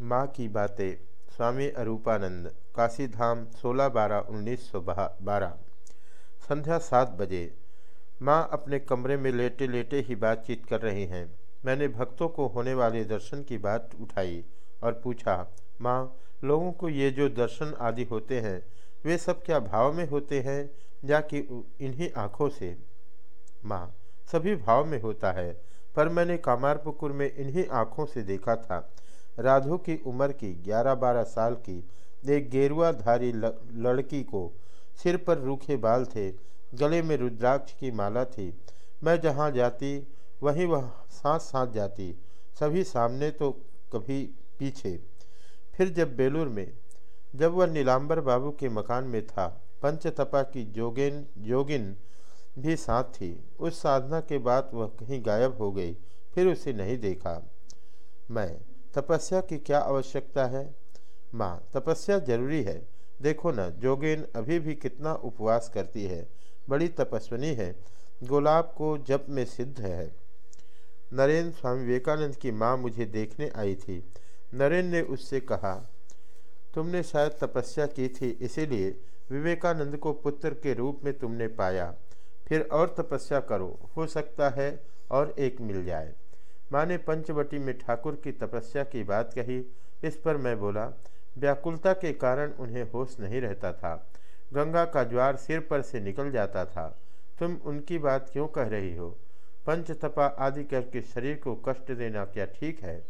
माँ की बातें, स्वामी अरूपानंद काशी धाम सोलह बारह उन्नीस सौ बारह। संध्या सात बजे, माँ अपने कमरे में लेटे लेटे ही बातचीत कर रही हैं। मैंने भक्तों को होने वाले दर्शन की बात उठाई और पूछा, माँ, लोगों को ये जो दर्शन आदि होते हैं, वे सब क्या भाव में होते हैं, या कि इन्हीं आँखों से? माँ, सभी भाव में होता है, पर मैंने कामारपुकुर में इन्हीं आँखों से देखा था। राधु की उम्र की ग्यारह बारह साल की एक गेरुआधारी लड़की को सिर पर रूखे बाल थे। गले में रुद्राक्ष की माला थी। मैं जहाँ जाती, वहीं वह साथ साथ जाती। सभी सामने तो कभी पीछे। फिर जब बेलूर में, जब वह नीलांबर बाबू के मकान में था, पंचतपा की जोगिन जोगिन भी साथ थी। उस साधना के बाद वह कहीं गायब हो गई, फिर उसे नहीं देखा। मैं तपस्या की क्या आवश्यकता है? माँ, तपस्या ज़रूरी है। देखो ना, जोगेन अभी भी कितना उपवास करती है। बड़ी तपस्विनी है। गुलाब को जप में सिद्ध है। नरेंद्र स्वामी विवेकानंद की माँ मुझे देखने आई थी। नरेंद्र ने उससे कहा, तुमने शायद तपस्या की थी, इसीलिए विवेकानंद को पुत्र के रूप में तुमने पाया। फिर और तपस्या करो। हो सकता है और एक मिल जाए। माँ ने पंचवटी में ठाकुर की तपस्या की बात कही। इस पर मैं बोला, व्याकुलता के कारण उन्हें होश नहीं रहता था। गंगा का ज्वार सिर पर से निकल जाता था। तुम उनकी बात क्यों कह रही हो? पंचतपा आदि करके शरीर को कष्ट देना क्या ठीक है?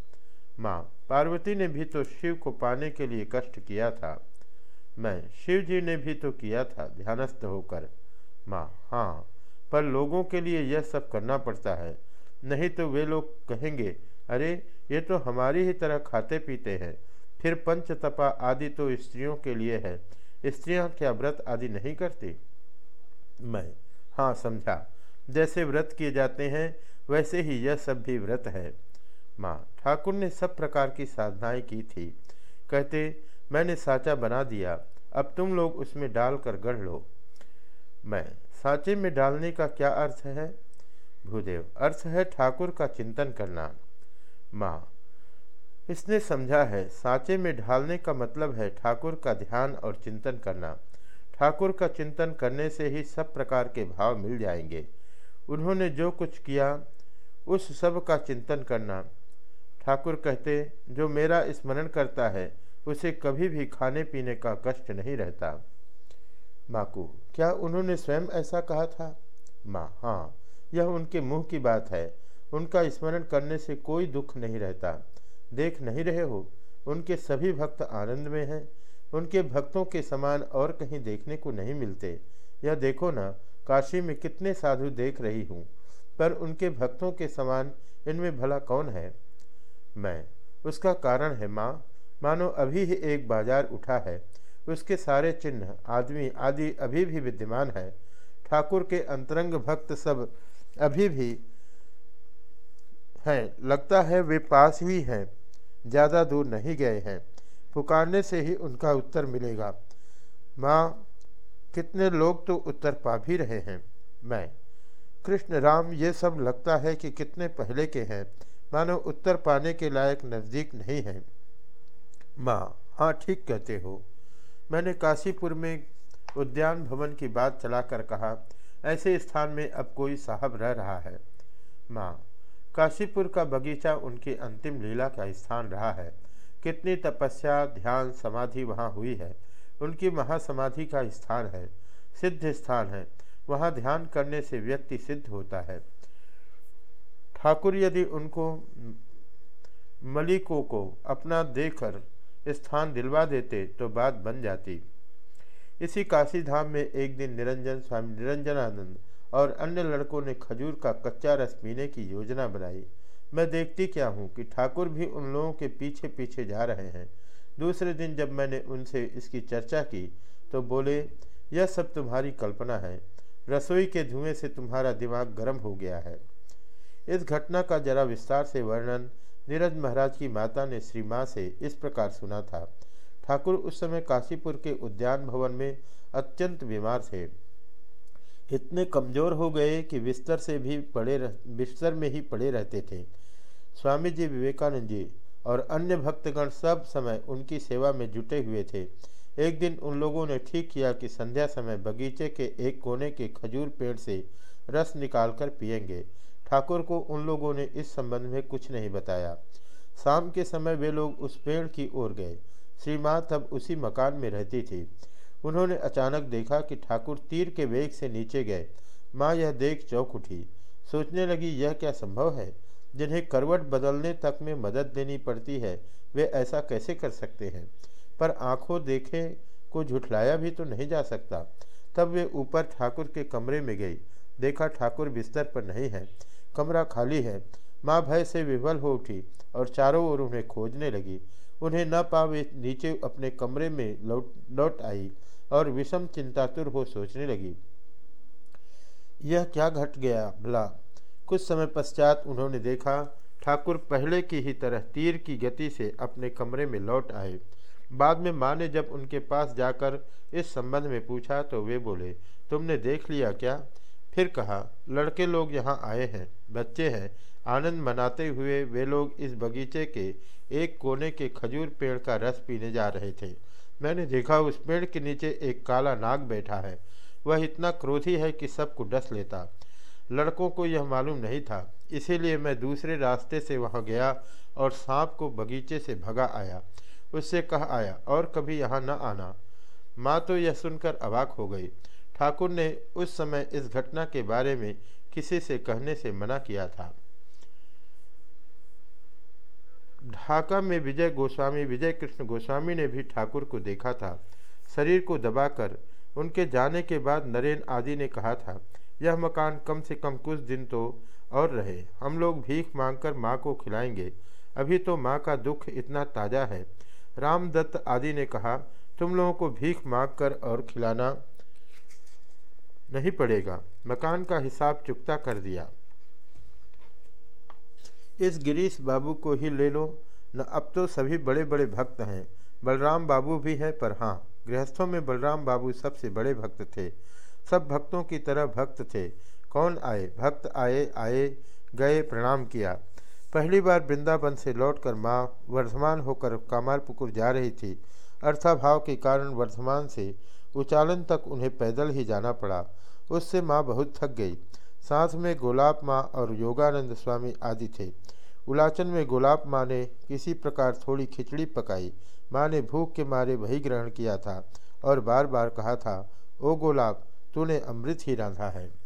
माँ, पार्वती ने भी तो शिव को पाने के लिए कष्ट किया था। मैं, शिव जी ने भी तो किया था, ध्यानस्थ होकर। माँ हाँ पर लोगों के लिए यह सब करना पड़ता है। नहीं तो वे लोग कहेंगे, अरे, ये तो हमारी ही तरह खाते पीते हैं। फिर पंच तपा आदि तो स्त्रियों के लिए है। स्त्रियाँ क्या व्रत आदि नहीं करती? मैं हाँ समझा। जैसे व्रत किए जाते हैं, वैसे ही यह सब भी व्रत है। माँ, ठाकुर ने सब प्रकार की साधनाएँ की थी। कहते, मैंने साचा बना दिया। अब तुम लोग उसमें डालकर गढ़ लो। मैं, साँचे में डालने का क्या अर्थ है? भूदेव अर्थ है ठाकुर का चिंतन करना। माँ, इसने समझा है, साँचे में ढालने का मतलब है ठाकुर का ध्यान और चिंतन करना। ठाकुर का चिंतन करने से ही सब प्रकार के भाव मिल जाएँगे। उन्होंने जो कुछ किया, उस सब का चिंतन करना। ठाकुर कहते, जो मेरा स्मरण करता है, उसे कभी भी खाने पीने का कष्ट नहीं रहता। माकू क्या उन्होंने स्वयं ऐसा कहा था? माँ हाँ यह उनके मुँह की बात है। उनका स्मरण करने से कोई दुख नहीं रहता। देख नहीं रहे हो? उनके सभी भक्त आनंद में हैं। उनके भक्तों के समान और कहीं देखने को नहीं मिलते। यह देखो ना, काशी में कितने साधु देख रही हूँ। पर उनके भक्तों के समान इनमें भला कौन है? मैं। उसका कारण है माँ। मानो अभी ही एक बाज़ार उठा है। उसके सारे चिन्ह, आदमी, आदि अभी भी विद्यमान है। ठाकुर के अंतरंग भक्त सब अभी भी हैं। लगता है वे पास ही हैं, ज़्यादा दूर नहीं गए हैं। पुकारने से ही उनका उत्तर मिलेगा। माँ, कितने लोग तो उत्तर पा भी रहे हैं? मैं। कृष्ण राम, ये सब लगता है कि कितने पहले के हैं। मानो उत्तर पाने के लायक नज़दीक नहीं है। माँ हाँ ठीक कहते हो। मैंने काशीपुर में उद्यान भवन की बात चलाकर कहा ऐसे स्थान में अब कोई साहब रह रहा है। माँ, काशीपुर का बगीचा उनकी अंतिम लीला का स्थान रहा है। कितनी तपस्या, ध्यान, समाधि वहाँ हुई है। उनकी महासमाधि का स्थान है, सिद्ध स्थान है। वहाँ ध्यान करने से व्यक्ति सिद्ध होता है। ठाकुर यदि उनको मलिकों को अपना देकर स्थान दिलवा देते तो बात बन जाती। इसी काशी धाम में एक दिन निरंजन स्वामी निरंजनानंद और अन्य लड़कों ने खजूर का कच्चा रस पीने की योजना बनाई। मैं देखती क्या हूँ कि ठाकुर भी उन लोगों के पीछे पीछे जा रहे हैं। दूसरे दिन जब मैंने उनसे इसकी चर्चा की तो बोले, यह सब तुम्हारी कल्पना है। रसोई के धुएँ से तुम्हारा दिमाग गर्म हो गया है। इस घटना का जरा विस्तार से वर्णन नीरज महाराज की माता ने श्री माँ से इस प्रकार सुना था। ठाकुर उस समय काशीपुर के उद्यान भवन में अत्यंत बीमार थे। इतने कमज़ोर हो गए कि बिस्तर से भी पड़े रह, बिस्तर में ही पड़े रहते थे। स्वामी जी विवेकानंद जी और अन्य भक्तगण सब समय उनकी सेवा में जुटे हुए थे। एक दिन उन लोगों ने ठीक किया कि संध्या समय बगीचे के एक कोने के खजूर पेड़ से रस निकालकर पिएँगे ठाकुर को उन लोगों ने इस संबंध में कुछ नहीं बताया। शाम के समय वे लोग उस पेड़ की ओर गए। श्री माँ तब उसी मकान में रहती थी। उन्होंने अचानक देखा कि ठाकुर तीर के वेग से नीचे गए। माँ यह देख चौक उठी। सोचने लगी, यह क्या संभव है? जिन्हें करवट बदलने तक में मदद देनी पड़ती है, वे ऐसा कैसे कर सकते हैं? पर आँखों देखे को झुठलाया भी तो नहीं जा सकता। तब वे ऊपर ठाकुर के कमरे में गई। देखा ठाकुर बिस्तर पर नहीं है, कमरा खाली है। माँ भय से विवल हो उठी और चारों ओर उन्हें खोजने लगी। उन्हें न पावे नीचे अपने कमरे में लौट लौट आई और विषम चिंतातुर हो सोचने लगी। यह क्या घट गया? भला, कुछ समय पश्चात उन्होंने देखा, ठाकुर पहले की ही तरह तीर की गति से अपने कमरे में लौट आए। बाद में माँ ने जब उनके पास जाकर इस संबंध में पूछा तो वे बोले, तुमने देख लिया क्या? फिर कहा, लड़के लोग यहाँ आए हैं, बच्चे हैं। आनंद मनाते हुए वे लोग इस बगीचे के एक कोने के खजूर पेड़ का रस पीने जा रहे थे। मैंने देखा, उस पेड़ के नीचे एक काला नाग बैठा है। वह इतना क्रोधी है कि सबको डस लेता। लड़कों को यह मालूम नहीं था। इसीलिए मैं दूसरे रास्ते से वहाँ गया और सांप को बगीचे से भगा आया। उससे कह आया, और कभी यहाँ न आना। माँ तो यह सुनकर अवाक हो गई। ठाकुर ने उस समय इस घटना के बारे में किसी से कहने से मना किया था। ढाका में विजय गोस्वामी, विजय कृष्ण गोस्वामी ने भी ठाकुर को देखा था। शरीर को दबाकर उनके जाने के बाद नरेन आदि ने कहा था, यह मकान कम से कम कुछ दिन तो और रहे। हम लोग भीख मांगकर माँ को खिलाएँगे। अभी तो माँ का दुख इतना ताज़ा है। रामदत्त आदि ने कहा, तुम लोगों को भीख मांग कर और खिलाना नहीं पड़ेगा। मकान का हिसाब चुकता कर दिया। इस गिरीश बाबू को ही ले लो। न अब तो सभी बड़े बड़े भक्त हैं। बलराम बाबू भी है, पर हाँ गृहस्थों में बलराम बाबू सबसे बड़े भक्त थे। सब भक्तों की तरह भक्त थे। कौन आए? भक्त आए आए, गए, प्रणाम किया। पहली बार वृंदावन से लौटकर माँ वर्धमान होकर कामारपुकुर जा रही थी। अर्थाभाव के कारण वर्धमान से उचालन तक उन्हें पैदल ही जाना पड़ा। उससे माँ बहुत थक गई। साथ में गोलाब माँ और योगानंद स्वामी आदि थे। उलाचन में गोलाब माँ ने किसी प्रकार थोड़ी खिचड़ी पकाई। माँ ने भूख के मारे वही ग्रहण किया था और बार बार कहा था, ओ गोलाब, तूने अमृत ही रांधा है।